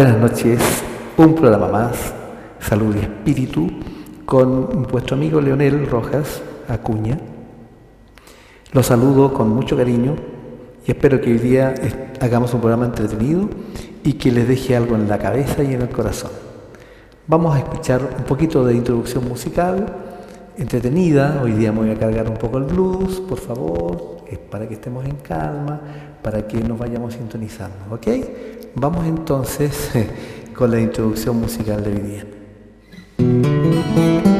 Buenas noches. Un programa más, Salud y Espíritu, con vuestro amigo Leonel Rojas Acuña. Los saludo con mucho cariño y espero que hoy día hagamos un programa entretenido y que les deje algo en la cabeza y en el corazón. Vamos a escuchar un poquito de introducción musical entretenida. Hoy día me voy a cargar un poco el blues, por favor, es para que estemos en calma, para que nos vayamos sintonizando, ¿ok? Vamos entonces con la introducción musical de hoy.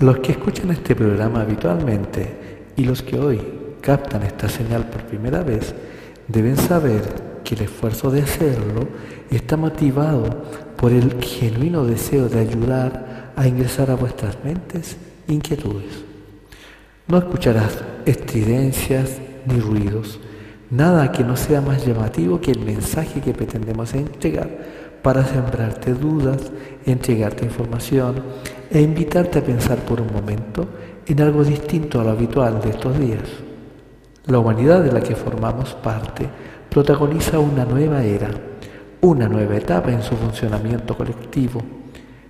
Los que escuchan este programa habitualmente y los que hoy captan esta señal por primera vez deben saber que el esfuerzo de hacerlo está motivado por el genuino deseo de ayudar a ingresar a vuestras mentes inquietudes. No escucharás estridencias ni ruidos, nada que no sea más llamativo que el mensaje que pretendemos entregar para sembrarte dudas, entregarte información e invitarte a pensar por un momento en algo distinto a lo habitual de estos días. La humanidad de la que formamos parte protagoniza una nueva era, una nueva etapa en su funcionamiento colectivo.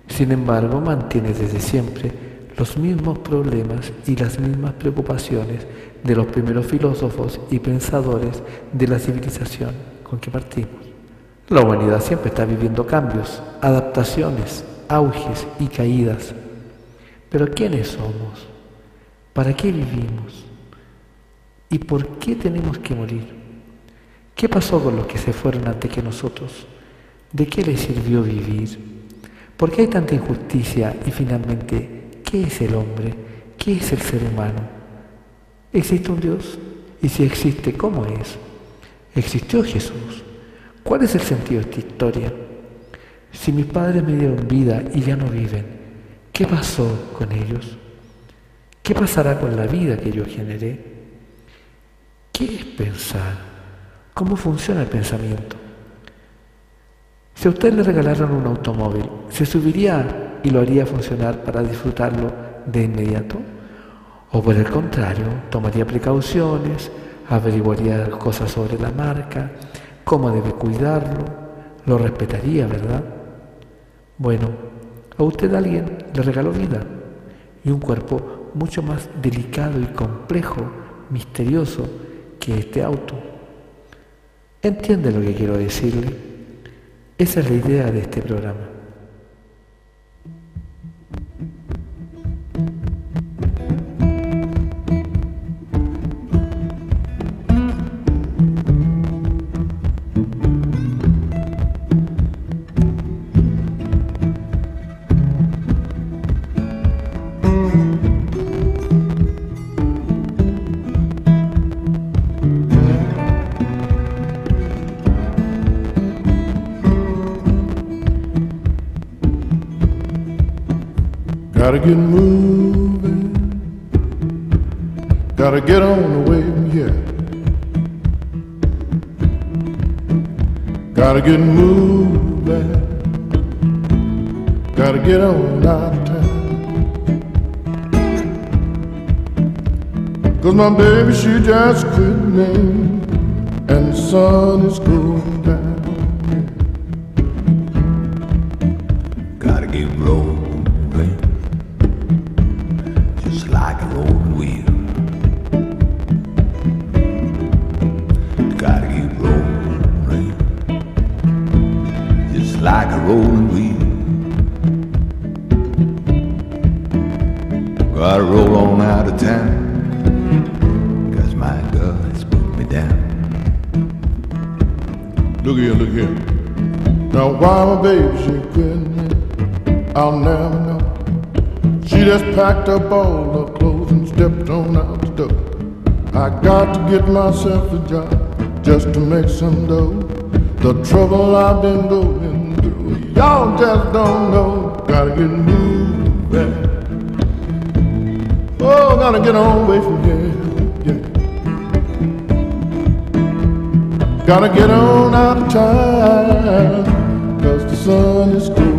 Sin embargo, mantiene desde siempre los mismos problemas y las mismas preocupaciones de los primeros filósofos y pensadores de la civilización con que partimos. La humanidad siempre está viviendo cambios, adaptaciones, auges y caídas. Pero ¿quiénes somos? ¿Para qué vivimos? ¿Y por qué tenemos que morir? ¿Qué pasó con los que se fueron antes que nosotros? ¿De qué les sirvió vivir? ¿Por qué hay tanta injusticia? Y finalmente, ¿qué es el hombre? ¿Qué es el ser humano? ¿Existe un Dios? Y si existe, ¿cómo es? ¿Existió Jesús? ¿Cuál es el sentido de esta historia? Si mis padres me dieron vida y ya no viven, ¿qué pasó con ellos? ¿Qué pasará con la vida que yo generé? ¿Qué es pensar? ¿Cómo funciona el pensamiento? Si a usted le regalaron un automóvil, ¿se subiría y lo haría funcionar para disfrutarlo de inmediato? ¿O por el contrario, tomaría precauciones, averiguaría cosas sobre la marca, cómo debe cuidarlo, lo respetaría, ¿verdad? Bueno, a usted alguien le regaló vida y un cuerpo mucho más delicado y complejo, misterioso que este auto. ¿Entiende lo que quiero decirle? Esa es la idea de este programa. Get moving. Gotta get on the from here. Gotta get moving. Gotta get on out of town. Cause my baby, she just quit me. And the sun is going just packed up all her clothes and stepped on out the door. I got to get myself a job just to make some dough. The trouble I've been going through, y'all just don't know. Gotta get moving. Oh, gotta get on away from here. Yeah. Gotta get on out of the sun is going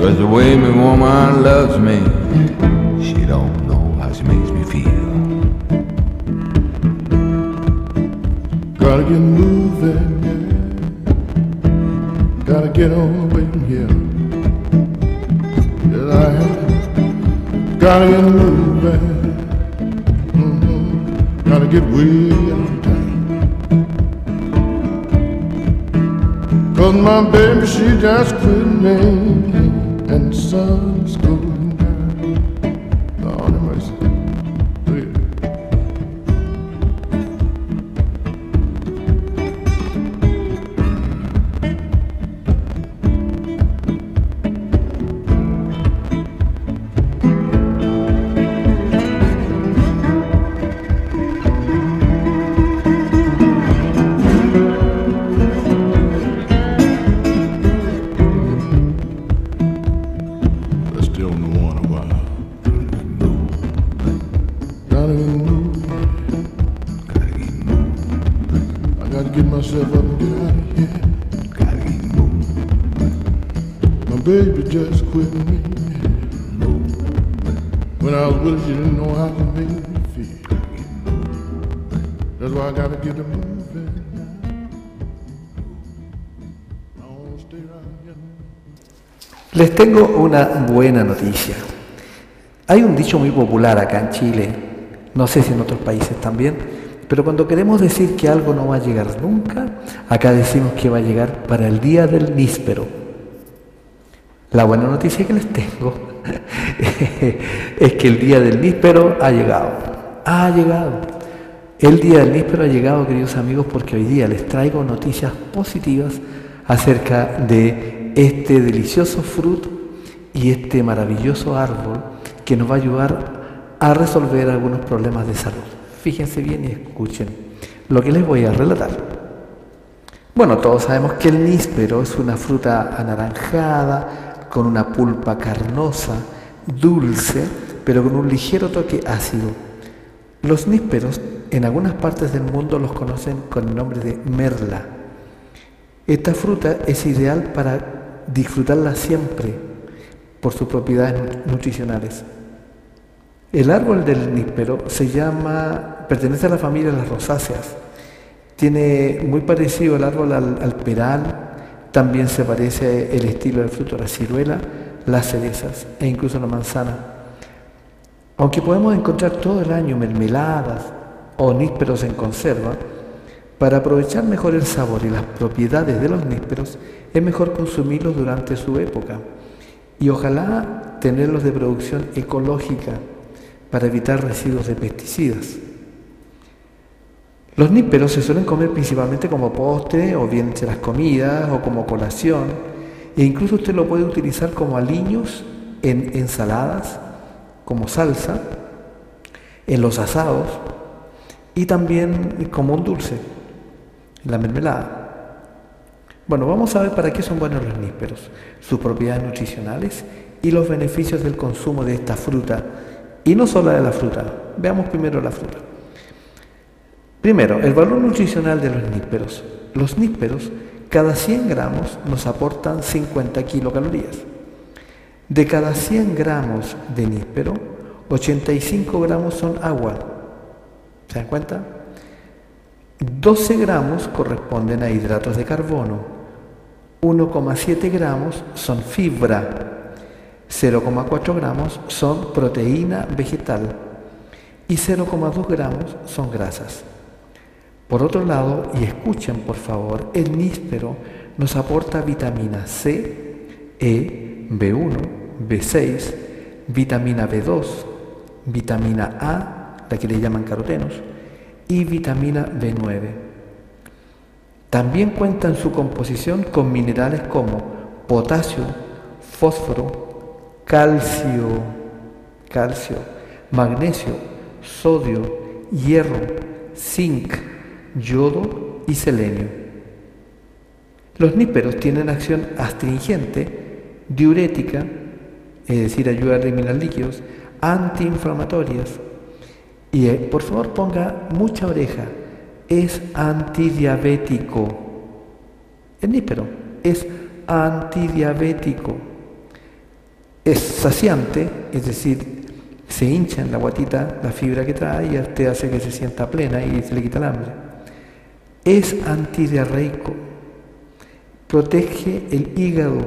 Cause the way my woman loves me, she don't know how she makes me feel. Gotta get moving, gotta get on with here. Yeah, I gotta get moving, mm -hmm. gotta get way on time. Cause my baby, she just quit me sun's glow. When I was with she didn't know how to make me feel. That's why I gotta get to moving. Les tengo una buena noticia. Hay un dicho muy popular acá en Chile, no sé si en otros países también, pero cuando queremos decir que algo no va a llegar nunca, acá decimos que va a llegar para el día del níspero. La buena noticia que les tengo es que el día del níspero ha llegado. Ha llegado. El día del níspero ha llegado, queridos amigos, porque hoy día les traigo noticias positivas acerca de este delicioso fruto y este maravilloso árbol que nos va a ayudar a resolver algunos problemas de salud. Fíjense bien y escuchen lo que les voy a relatar. Bueno, todos sabemos que el níspero es una fruta anaranjada, con una pulpa carnosa, dulce, pero con un ligero toque ácido. Los nísperos en algunas partes del mundo los conocen con el nombre de merla. Esta fruta es ideal para disfrutarla siempre por sus propiedades nutricionales. El árbol del níspero se llama, pertenece a la familia de las rosáceas. Tiene muy parecido el árbol al, peral, también se parece el estilo del fruto la ciruela, las cerezas e incluso la manzana. Aunque podemos encontrar todo el año mermeladas o nísperos en conserva, para aprovechar mejor el sabor y las propiedades de los nísperos es mejor consumirlos durante su época y ojalá tenerlos de producción ecológica para evitar residuos de pesticidas. Los níperos se suelen comer principalmente como postre o bien en las comidas o como colación e incluso usted lo puede utilizar como aliños en ensaladas, como salsa, en los asados y también como un dulce, en la mermelada. Bueno, vamos a ver para qué son buenos los nísperos, sus propiedades nutricionales y los beneficios del consumo de esta fruta y no solo de la fruta. Veamos primero la fruta. Primero, el valor nutricional de los nísperos. Los nísperos, cada 100 gramos, nos aportan 50 kilocalorías. De cada 100 gramos de níspero, 85 gramos son agua. ¿Se dan cuenta? 12 gramos corresponden a hidratos de carbono. 1,7 gramos son fibra 0,4 gramos son proteína vegetal y 0,2 gramos son grasas. Por otro lado, y escuchen por favor, el níspero nos aporta vitamina C, E, B1, B6, vitamina B2, vitamina A, la que le llaman carotenos, y vitamina B9. También cuenta en su composición con minerales como potasio, fósforo, calcio, calcio, magnesio, sodio, hierro, zinc, yodo y selenio. Los níperos tienen acción astringente, diurética, es decir, ayuda a eliminar líquidos, antiinflamatorias. Y eh, por favor ponga mucha oreja, es antidiabético. El nípero es antidiabético es saciante, es decir, se hincha en la guatita la fibra que trae y usted hace que se sienta plena y se le quita el hambre. Es antidiarreico, protege el hígado,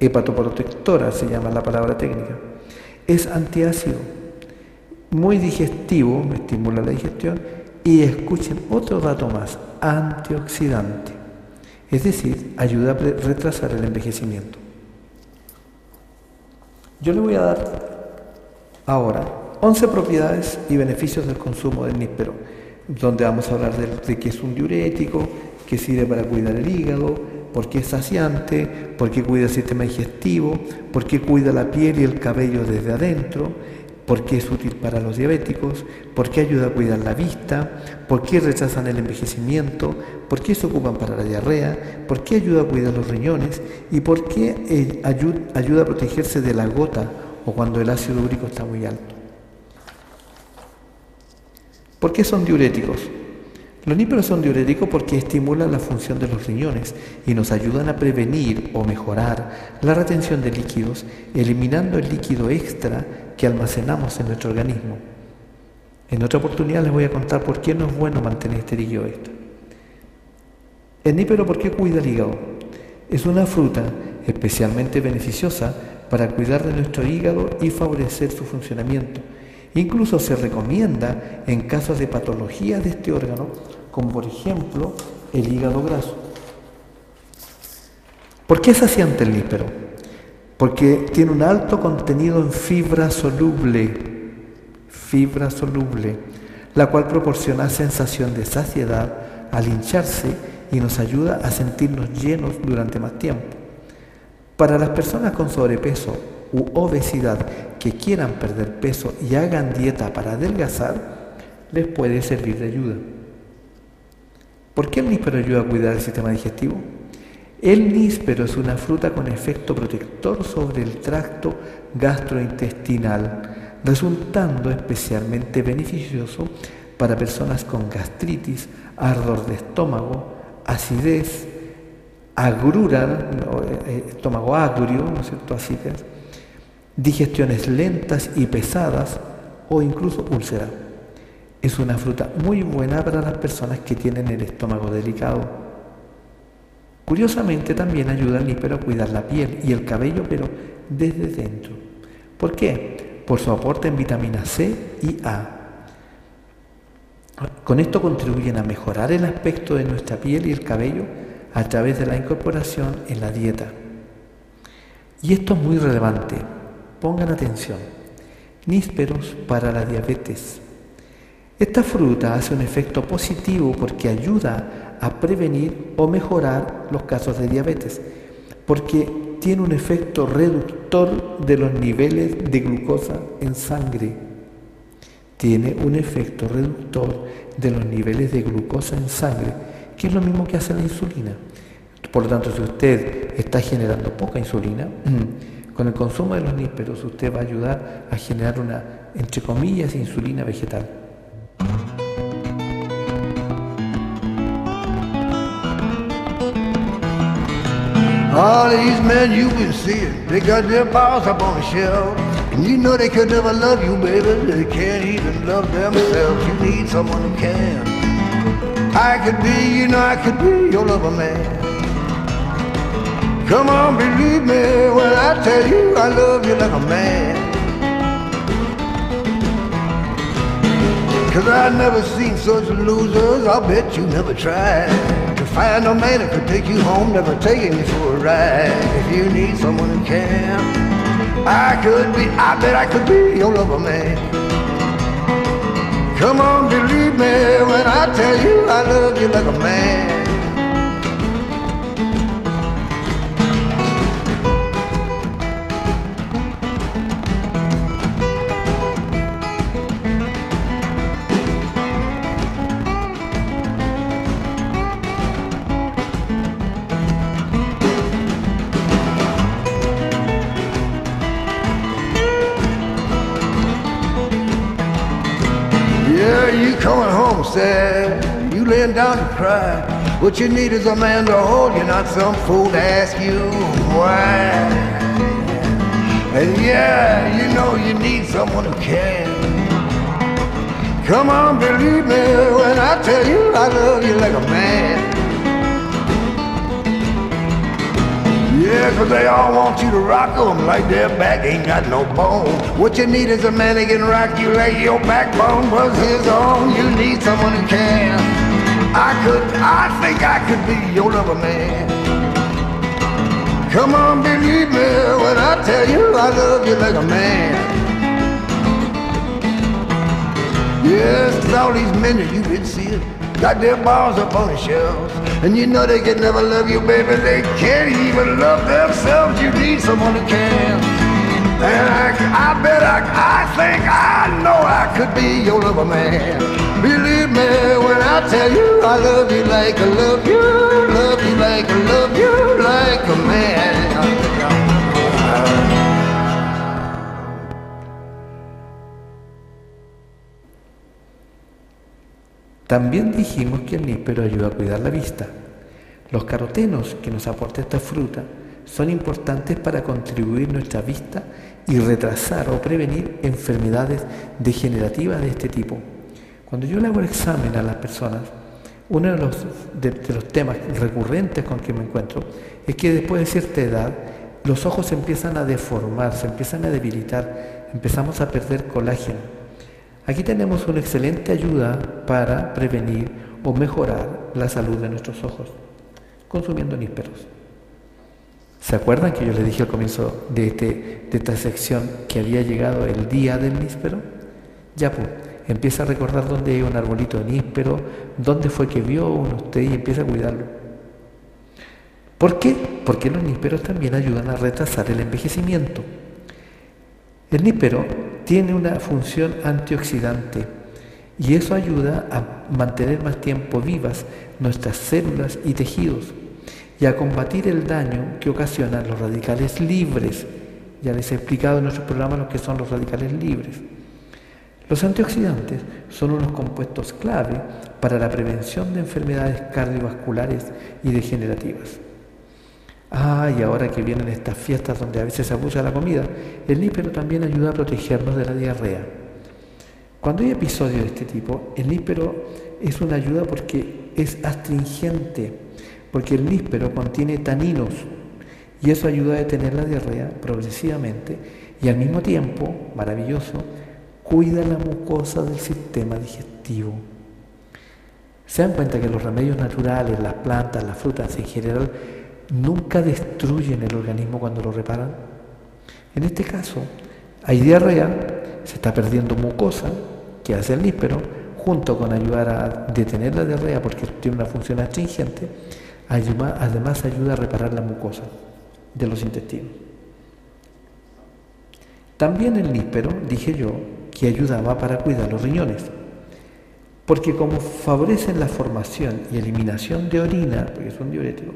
hepatoprotectora se llama la palabra técnica. Es antiácido, muy digestivo, estimula la digestión y escuchen otro dato más, antioxidante, es decir, ayuda a retrasar el envejecimiento. Yo le voy a dar ahora 11 propiedades y beneficios del consumo del níspero, donde vamos a hablar de, que es un diurético, que sirve para cuidar el hígado, por qué es saciante, por qué cuida el sistema digestivo, por qué cuida la piel y el cabello desde adentro, por qué es útil para los diabéticos, por qué ayuda a cuidar la vista, por qué rechazan el envejecimiento, por qué se ocupan para la diarrea, por qué ayuda a cuidar los riñones y por qué eh, ayuda a protegerse de la gota o cuando el ácido úrico está muy alto. ¿Por qué son diuréticos? Los níperos son diuréticos porque estimulan la función de los riñones y nos ayudan a prevenir o mejorar la retención de líquidos, eliminando el líquido extra que almacenamos en nuestro organismo. En otra oportunidad les voy a contar por qué no es bueno mantener este líquido extra. El nípero, ¿por qué cuida el hígado? Es una fruta especialmente beneficiosa para cuidar de nuestro hígado y favorecer su funcionamiento. Incluso se recomienda en casos de patología de este órgano, como por ejemplo el hígado graso. ¿Por qué es saciante el nípero? Porque tiene un alto contenido en fibra soluble, fibra soluble, la cual proporciona sensación de saciedad al hincharse y nos ayuda a sentirnos llenos durante más tiempo. Para las personas con sobrepeso u obesidad que quieran perder peso y hagan dieta para adelgazar, les puede servir de ayuda. ¿Por qué el níspero ayuda a cuidar el sistema digestivo? El níspero es una fruta con efecto protector sobre el tracto gastrointestinal, resultando especialmente beneficioso para personas con gastritis, ardor de estómago, acidez, agrura, eh, estómago agrio, ¿no es cierto? Acidez, digestiones lentas y pesadas o incluso úlcera. Es una fruta muy buena para las personas que tienen el estómago delicado. Curiosamente también ayuda al nípero a cuidar la piel y el cabello, pero desde dentro. ¿Por qué? Por su aporte en vitamina C y A. Con esto contribuyen a mejorar el aspecto de nuestra piel y el cabello a través de la incorporación en la dieta. Y esto es muy relevante. Pongan atención. Nísperos para la diabetes. Esta fruta hace un efecto positivo porque ayuda a prevenir o mejorar los casos de diabetes, porque tiene un efecto reductor de los niveles de glucosa en sangre. Tiene un efecto reductor de los niveles de glucosa en sangre, que es lo mismo que hace la insulina. Por lo tanto, si usted está generando poca insulina, Con el consumo de los nísperos usted va a ayudar a generar una, entre comillas, insulina vegetal. All these men you've been seeing, they got their balls up on the shelf. And you know they could never love you, baby. They can't even love themselves. You need someone who can. I could be, you know, I could be your lover man. Come on, believe me tell you I love you like a man. Cause I never seen such losers, I'll bet you never tried to find a man that could take you home, never taking you for a ride. If you need someone who can, I could be, I bet I could be your lover man. Come on, believe me when I tell you I love you like a man. What you need is a man to hold you, not some fool to ask you why. And yeah, you know you need someone who can. Come on, believe me when I tell you I love you like a man. Yeah, cause they all want you to rock them like their back ain't got no bone. What you need is a man that can rock you like your backbone was his own. You need someone who can. I could, I think I could be your lover man. Come on, believe me when I tell you I love you like a man. Yes, all these men that you've been seeing got their balls up on the shelves. And you know they can never love you, baby. They can't even love themselves. You need someone who can. And I, I bet I, I think I know I could be your lover man. Believe me when I tell you I love you like I love you, love you like I love you like a. También dijimos que el níspero ayuda a cuidar la vista. Los carotenos que nos aporta esta fruta son importantes para contribuir nuestra vista y retrasar o prevenir enfermedades degenerativas de este tipo. Cuando yo le hago el examen a las personas, uno de los, de, los temas recurrentes con que me encuentro es que después de cierta edad los ojos empiezan a deformar, se empiezan a debilitar, empezamos a perder colágeno. Aquí tenemos una excelente ayuda para prevenir o mejorar la salud de nuestros ojos, consumiendo nísperos. ¿Se acuerdan que yo les dije al comienzo de, este, de esta sección que había llegado el día del níspero? Ya pues, empieza a recordar dónde hay un arbolito de níspero, dónde fue que vio uno usted y empieza a cuidarlo. ¿Por qué? Porque los nísperos también ayudan a retrasar el envejecimiento. El níspero tiene una función antioxidante y eso ayuda a mantener más tiempo vivas nuestras células y tejidos y a combatir el daño que ocasionan los radicales libres. Ya les he explicado en nuestro programa lo que son los radicales libres. Los antioxidantes son unos compuestos clave para la prevención de enfermedades cardiovasculares y degenerativas. Ah, y ahora que vienen estas fiestas donde a veces se abusa la comida, el níspero también ayuda a protegernos de la diarrea. Cuando hay episodios de este tipo, el níspero es una ayuda porque es astringente, porque el níspero contiene taninos y eso ayuda a detener la diarrea progresivamente y al mismo tiempo, maravilloso, cuida la mucosa del sistema digestivo. Se dan cuenta que los remedios naturales, las plantas, las frutas en general, nunca destruyen el organismo cuando lo reparan. En este caso, hay diarrea, se está perdiendo mucosa, que hace el níspero, junto con ayudar a detener la diarrea porque tiene una función astringente, además ayuda a reparar la mucosa de los intestinos. También el níspero, dije yo, que ayudaba para cuidar los riñones. Porque como favorecen la formación y eliminación de orina, porque es un diurético,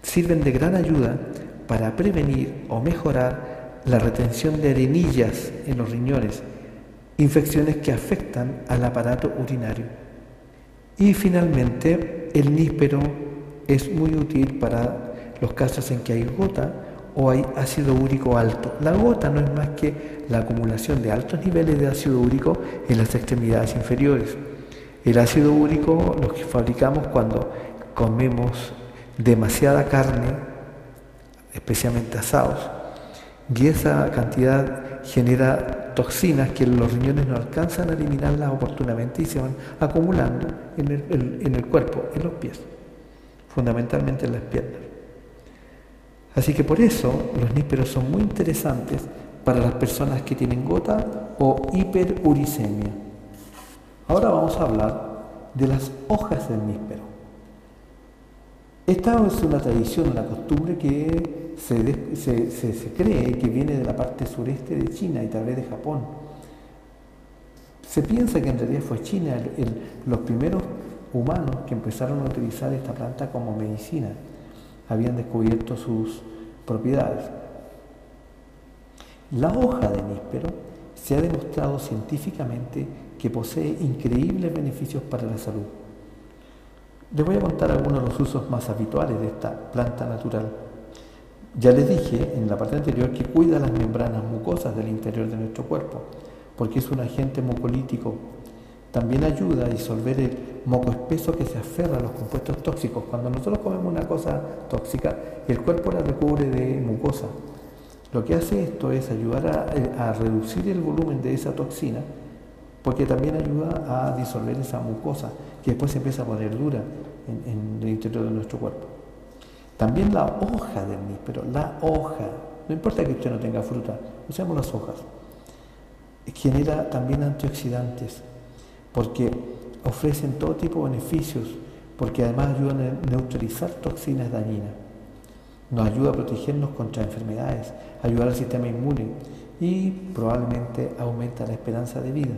sirven de gran ayuda para prevenir o mejorar la retención de arenillas en los riñones, infecciones que afectan al aparato urinario. Y finalmente, el níspero es muy útil para los casos en que hay gota o hay ácido úrico alto. La gota no es más que la acumulación de altos niveles de ácido úrico en las extremidades inferiores. El ácido úrico lo que fabricamos cuando comemos demasiada carne, especialmente asados, y esa cantidad genera toxinas que los riñones no alcanzan a eliminarlas oportunamente y se van acumulando en el, en el cuerpo, en los pies, fundamentalmente en las piernas. Así que por eso los nísperos son muy interesantes para las personas que tienen gota o hiperuricemia. Ahora vamos a hablar de las hojas del níspero. Esta es una tradición, una costumbre que se, cree que viene de la parte sureste de China y tal vez de Japón. Se piensa que en realidad fue China los primeros humanos que empezaron a utilizar esta planta como medicina habían descubierto sus propiedades. La hoja de níspero se ha demostrado científicamente que posee increíbles beneficios para la salud. Les voy a contar algunos de los usos más habituales de esta planta natural. Ya les dije en la parte anterior que cuida las membranas mucosas del interior de nuestro cuerpo, porque es un agente mucolítico también ayuda a disolver el moco espeso que se aferra a los compuestos tóxicos. Cuando nosotros comemos una cosa tóxica, el cuerpo la recubre de mucosa. Lo que hace esto es ayudar a, reducir el volumen de esa toxina, porque también ayuda a disolver esa mucosa, que después se empieza a poner dura en, en el interior de nuestro cuerpo. También la hoja del níspero, la hoja, no importa que usted no tenga fruta, usemos las hojas, genera también antioxidantes, porque ofrecen todo tipo de beneficios, porque además ayudan a neutralizar toxinas dañinas. Nos ayuda a protegernos contra enfermedades, ayudar al sistema inmune y probablemente aumenta la esperanza de vida.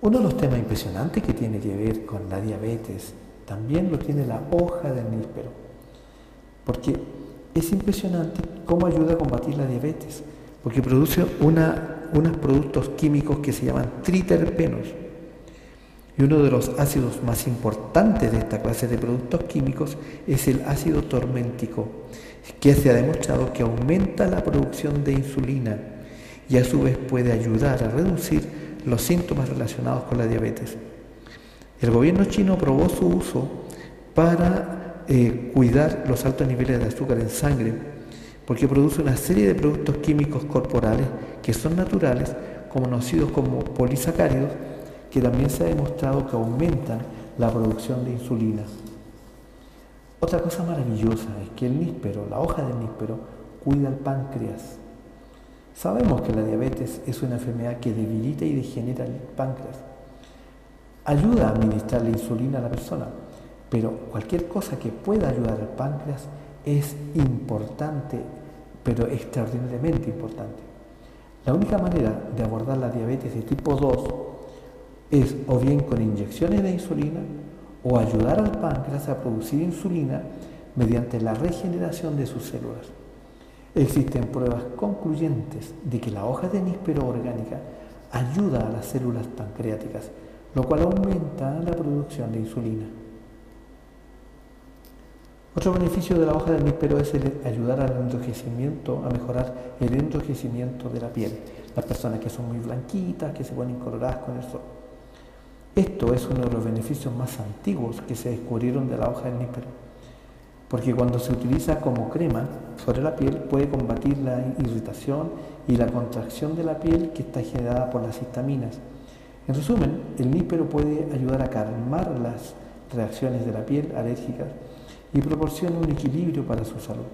Uno de los temas impresionantes que tiene que ver con la diabetes también lo tiene la hoja del níspero, porque es impresionante cómo ayuda a combatir la diabetes, porque produce una unos productos químicos que se llaman triterpenos. Y uno de los ácidos más importantes de esta clase de productos químicos es el ácido torméntico, que se ha demostrado que aumenta la producción de insulina y a su vez puede ayudar a reducir los síntomas relacionados con la diabetes. El gobierno chino aprobó su uso para eh, cuidar los altos niveles de azúcar en sangre, porque produce una serie de productos químicos corporales que son naturales, conocidos como polisacáridos, que también se ha demostrado que aumentan la producción de insulina. Otra cosa maravillosa es que el níspero, la hoja del níspero, cuida el páncreas. Sabemos que la diabetes es una enfermedad que debilita y degenera el páncreas. Ayuda a administrar la insulina a la persona, pero cualquier cosa que pueda ayudar al páncreas es importante, pero extraordinariamente importante. La única manera de abordar la diabetes de tipo 2 es o bien con inyecciones de insulina o ayudar al páncreas a producir insulina mediante la regeneración de sus células. Existen pruebas concluyentes de que la hoja de níspero orgánica ayuda a las células pancreáticas, lo cual aumenta la producción de insulina. Otro beneficio de la hoja de níspero es el ayudar al enrojecimiento, a mejorar el enrojecimiento de la piel. Las personas que son muy blanquitas, que se ponen coloradas con el sol. Esto es uno de los beneficios más antiguos que se descubrieron de la hoja del níspero, porque cuando se utiliza como crema sobre la piel puede combatir la irritación y la contracción de la piel que está generada por las histaminas. En resumen, el níspero puede ayudar a calmar las reacciones de la piel alérgicas y proporciona un equilibrio para su salud.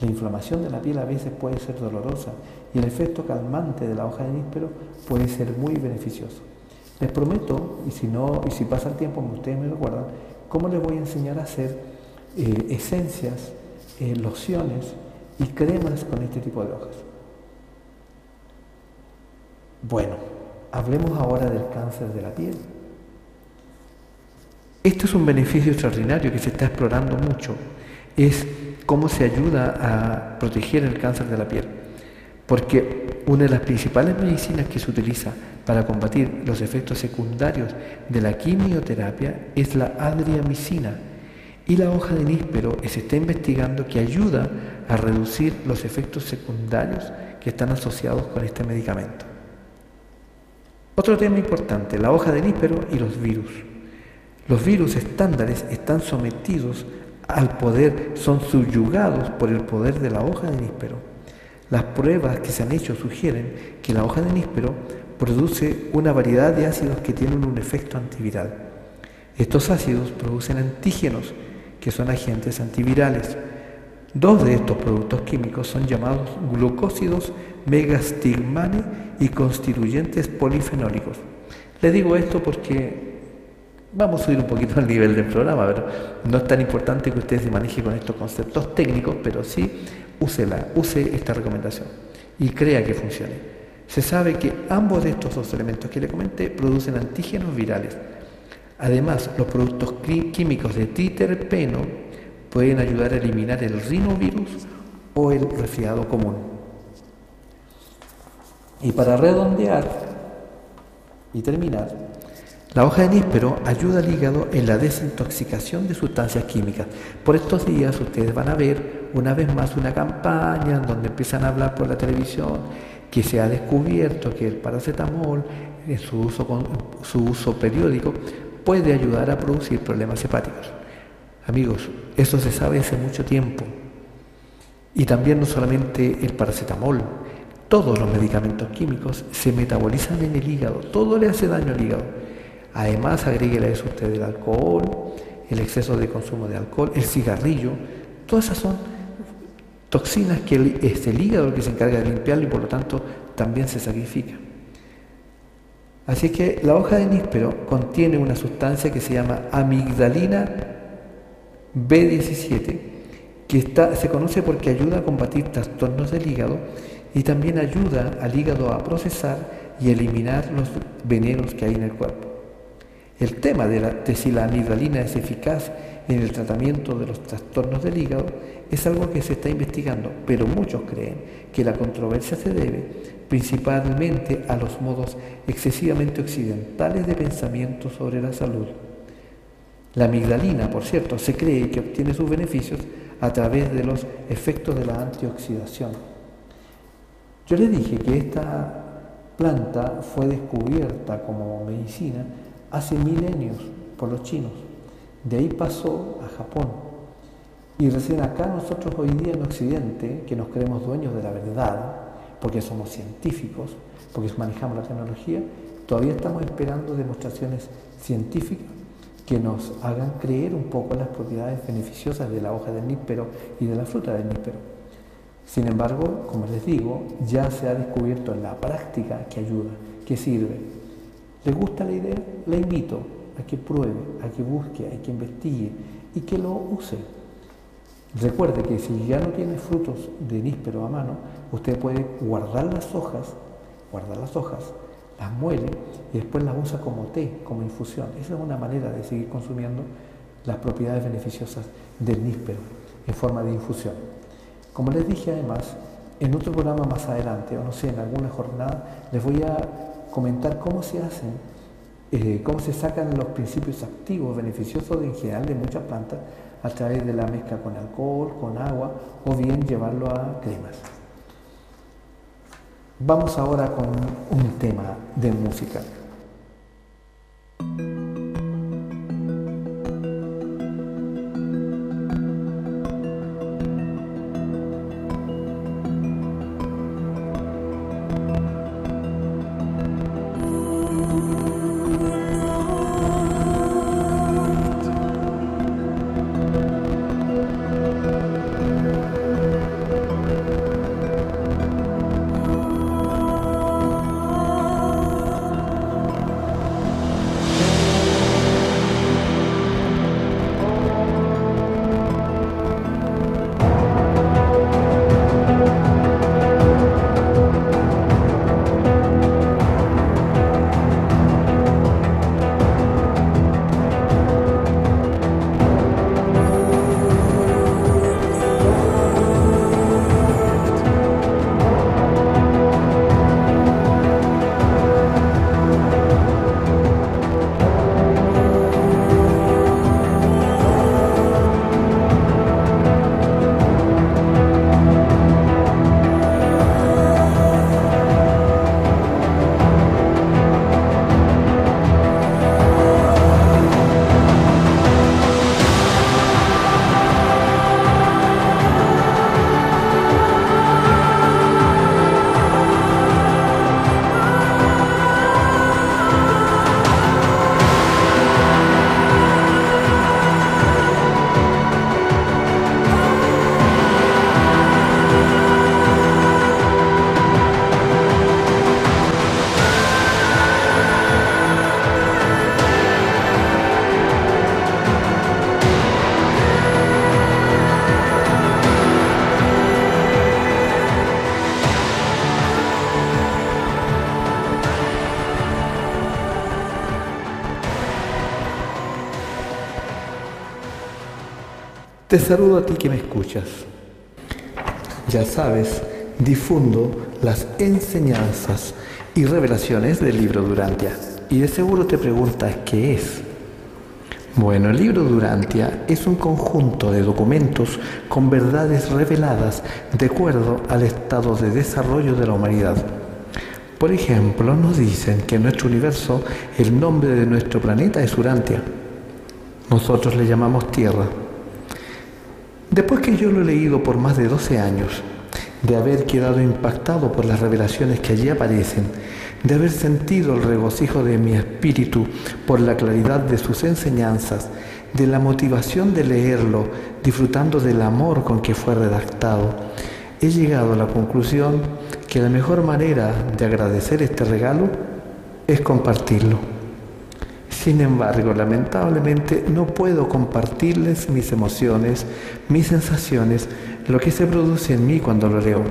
La inflamación de la piel a veces puede ser dolorosa y el efecto calmante de la hoja de níspero puede ser muy beneficioso. Les prometo, y si no, y si pasa el tiempo, ustedes me recuerdan, cómo les voy a enseñar a hacer eh, esencias, eh, lociones y cremas con este tipo de hojas. Bueno, hablemos ahora del cáncer de la piel. Esto es un beneficio extraordinario que se está explorando mucho. Es cómo se ayuda a proteger el cáncer de la piel. Porque una de las principales medicinas que se utiliza para combatir los efectos secundarios de la quimioterapia es la adriamicina y la hoja de níspero se está investigando que ayuda a reducir los efectos secundarios que están asociados con este medicamento. Otro tema importante, la hoja de níspero y los virus. Los virus estándares están sometidos al poder, son subyugados por el poder de la hoja de níspero. Las pruebas que se han hecho sugieren que la hoja de níspero produce una variedad de ácidos que tienen un efecto antiviral. Estos ácidos producen antígenos, que son agentes antivirales. Dos de estos productos químicos son llamados glucósidos megastigmane y constituyentes polifenólicos. Le digo esto porque vamos a subir un poquito el nivel del programa, pero no es tan importante que usted se maneje con estos conceptos técnicos, pero sí úsela, use esta recomendación y crea que funcione. Se sabe que ambos de estos dos elementos que le comenté producen antígenos virales. Además, los productos químicos de triterpeno pueden ayudar a eliminar el rinovirus o el resfriado común. Y para redondear y terminar, la hoja de níspero ayuda al hígado en la desintoxicación de sustancias químicas. Por estos días ustedes van a ver una vez más una campaña en donde empiezan a hablar por la televisión que se ha descubierto que el paracetamol en su uso, su uso periódico puede ayudar a producir problemas hepáticos. Amigos, eso se sabe hace mucho tiempo. Y también no solamente el paracetamol, todos los medicamentos químicos se metabolizan en el hígado, todo le hace daño al hígado. Además, agréguele a eso usted el alcohol, el exceso de consumo de alcohol, el cigarrillo, todas esas son toxinas que es el hígado el que se encarga de limpiarlo y por lo tanto también se sacrifica. Así que la hoja de níspero contiene una sustancia que se llama amigdalina B17, que está, se conoce porque ayuda a combatir trastornos del hígado y también ayuda al hígado a procesar y eliminar los venenos que hay en el cuerpo. El tema de, si la amigdalina es eficaz en el tratamiento de los trastornos del hígado es algo que se está investigando, pero muchos creen que la controversia se debe principalmente a los modos excesivamente occidentales de pensamiento sobre la salud. La amigdalina, por cierto, se cree que obtiene sus beneficios a través de los efectos de la antioxidación. Yo les dije que esta planta fue descubierta como medicina hace milenios por los chinos. De ahí pasó a Japón. Y recién acá nosotros hoy día en Occidente, que nos creemos dueños de la verdad, porque somos científicos, porque manejamos la tecnología, todavía estamos esperando demostraciones científicas que nos hagan creer un poco las propiedades beneficiosas de la hoja del níspero y de la fruta del níspero. Sin embargo, como les digo, ya se ha descubierto en la práctica que ayuda, que sirve. ¿Le gusta la idea? La invito a que pruebe, a que busque, a que investigue y que lo use. Recuerde que si ya no tiene frutos de níspero a mano, usted puede guardar las hojas, guardar las hojas, las muele y después las usa como té, como infusión. Esa es una manera de seguir consumiendo las propiedades beneficiosas del níspero en forma de infusión. Como les dije además, en otro programa más adelante, o no sé, en alguna jornada, les voy a comentar cómo se hacen, eh, cómo se sacan los principios activos beneficiosos en general de muchas plantas a través de la mezcla con alcohol, con agua o bien llevarlo a cremas. Vamos ahora con un tema de música. Te saludo a ti que me escuchas. Ya sabes, difundo las enseñanzas y revelaciones del libro Durantia. Y de seguro te preguntas qué es. Bueno, el libro Durantia es un conjunto de documentos con verdades reveladas de acuerdo al estado de desarrollo de la humanidad. Por ejemplo, nos dicen que en nuestro universo el nombre de nuestro planeta es Urantia. Nosotros le llamamos Tierra. Después que yo lo he leído por más de 12 años, de haber quedado impactado por las revelaciones que allí aparecen, de haber sentido el regocijo de mi espíritu por la claridad de sus enseñanzas, de la motivación de leerlo, disfrutando del amor con que fue redactado, he llegado a la conclusión que la mejor manera de agradecer este regalo es compartirlo. Sin embargo, lamentablemente no puedo compartirles mis emociones, mis sensaciones, lo que se produce en mí cuando lo leo.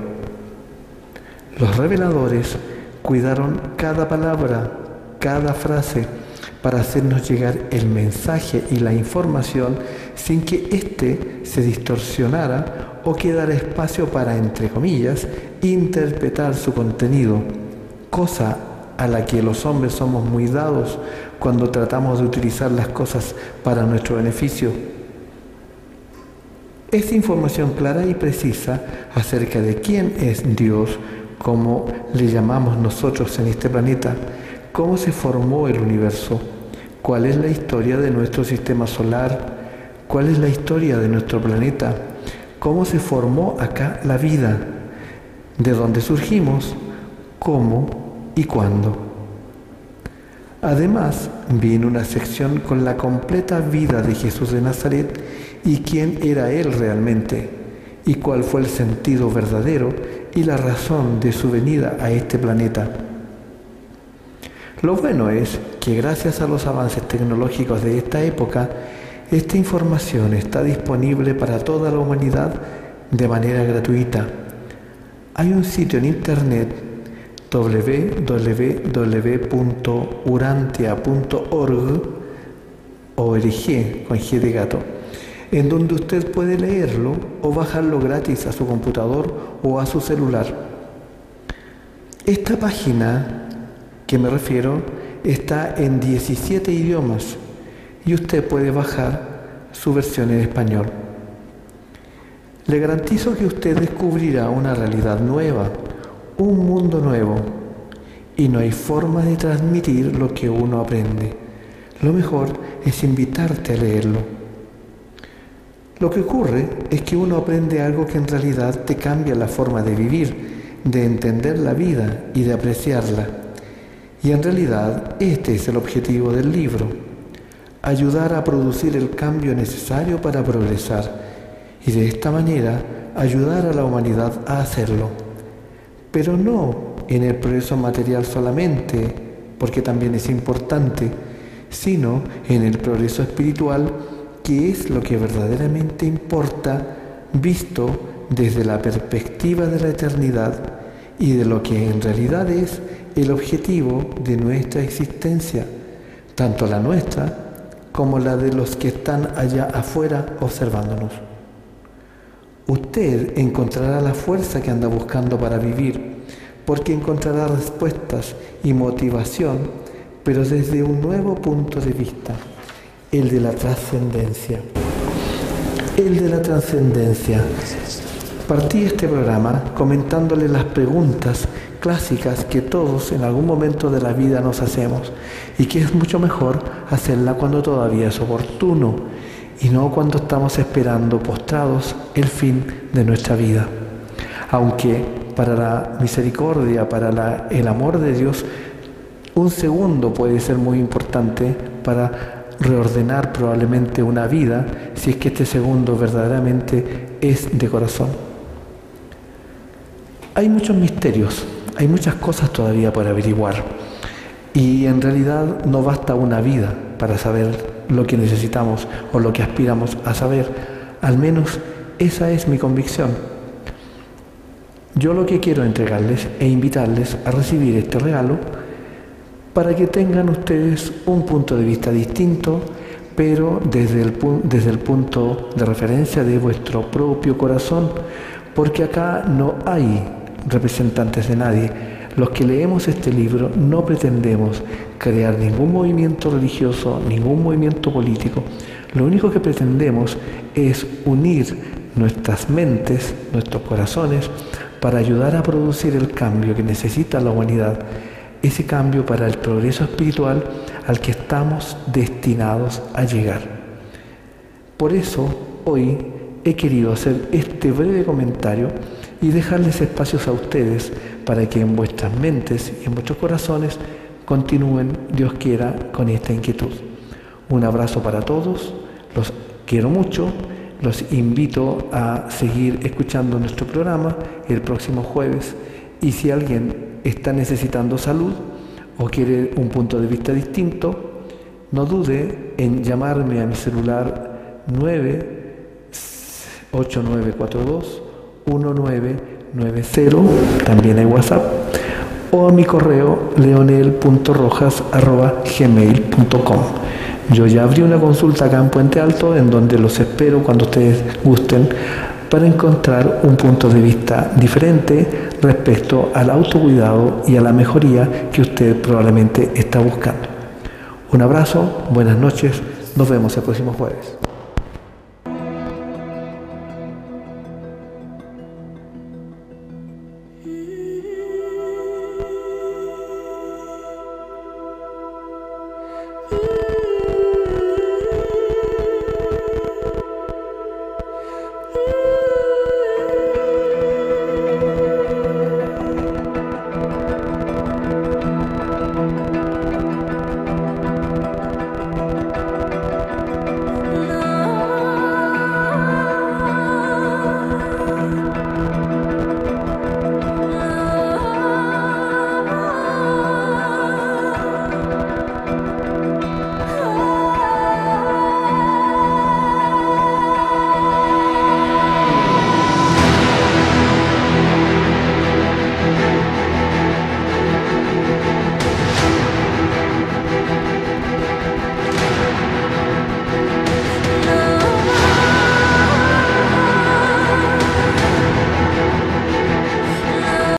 Los reveladores cuidaron cada palabra, cada frase, para hacernos llegar el mensaje y la información sin que éste se distorsionara o quedara espacio para, entre comillas, interpretar su contenido, cosa a la que los hombres somos muy dados cuando tratamos de utilizar las cosas para nuestro beneficio. Esta información clara y precisa acerca de quién es Dios, como le llamamos nosotros en este planeta, cómo se formó el universo, cuál es la historia de nuestro sistema solar, cuál es la historia de nuestro planeta, cómo se formó acá la vida, de dónde surgimos, cómo y cuándo. Además, viene una sección con la completa vida de Jesús de Nazaret y quién era Él realmente, y cuál fue el sentido verdadero y la razón de su venida a este planeta. Lo bueno es que gracias a los avances tecnológicos de esta época, esta información está disponible para toda la humanidad de manera gratuita. Hay un sitio en internet www.urantia.org org con G de gato, en donde usted puede leerlo o bajarlo gratis a su computador o a su celular. Esta página que me refiero está en 17 idiomas y usted puede bajar su versión en español. Le garantizo que usted descubrirá una realidad nueva, un mundo nuevo, y no hay forma de transmitir lo que uno aprende. Lo mejor es invitarte a leerlo. Lo que ocurre es que uno aprende algo que en realidad te cambia la forma de vivir, de entender la vida y de apreciarla. Y en realidad este es el objetivo del libro, ayudar a producir el cambio necesario para progresar y de esta manera ayudar a la humanidad a hacerlo. Pero no en el progreso material solamente, porque también es importante, sino en el progreso espiritual, que es lo que verdaderamente importa visto desde la perspectiva de la eternidad y de lo que en realidad es el objetivo de nuestra existencia, tanto la nuestra como la de los que están allá afuera observándonos. Usted encontrará la fuerza que anda buscando para vivir, porque encontrará respuestas y motivación, pero desde un nuevo punto de vista, el de la trascendencia. El de la trascendencia. Partí este programa comentándole las preguntas clásicas que todos en algún momento de la vida nos hacemos y que es mucho mejor hacerla cuando todavía es oportuno y no cuando estamos esperando postrados el fin de nuestra vida. Aunque para la misericordia, para el amor de Dios, un segundo puede ser muy importante para reordenar probablemente una vida si es que este segundo verdaderamente es de corazón. Hay muchos misterios, hay muchas cosas todavía por averiguar y en realidad no basta una vida para saber lo que necesitamos o lo que aspiramos a saber. Al menos esa es mi convicción. Yo lo que quiero entregarles e invitarles a recibir este regalo para que tengan ustedes un punto de vista distinto, pero desde el, desde el punto de referencia de vuestro propio corazón, porque acá no hay representantes de nadie. Los que leemos este libro no pretendemos crear ningún movimiento religioso, ningún movimiento político. Lo único que pretendemos es unir nuestras mentes, nuestros corazones, para ayudar a producir el cambio que necesita la humanidad, ese cambio para el progreso espiritual al que estamos destinados a llegar. Por eso, hoy he querido hacer este breve comentario y dejarles espacios a ustedes para que en vuestras mentes y en vuestros corazones continúen, Dios quiera, con esta inquietud. Un abrazo para todos, los quiero mucho, los invito a seguir escuchando nuestro programa el próximo jueves y si alguien está necesitando salud o quiere un punto de vista distinto, no dude en llamarme a mi celular 98942 1990, también hay WhatsApp, o a mi correo leonel.rojas.gmail.com. Yo ya abrí una consulta acá en Puente Alto en donde los espero cuando ustedes gusten para encontrar un punto de vista diferente respecto al autocuidado y a la mejoría que usted probablemente está buscando. Un abrazo, buenas noches, nos vemos el próximo jueves.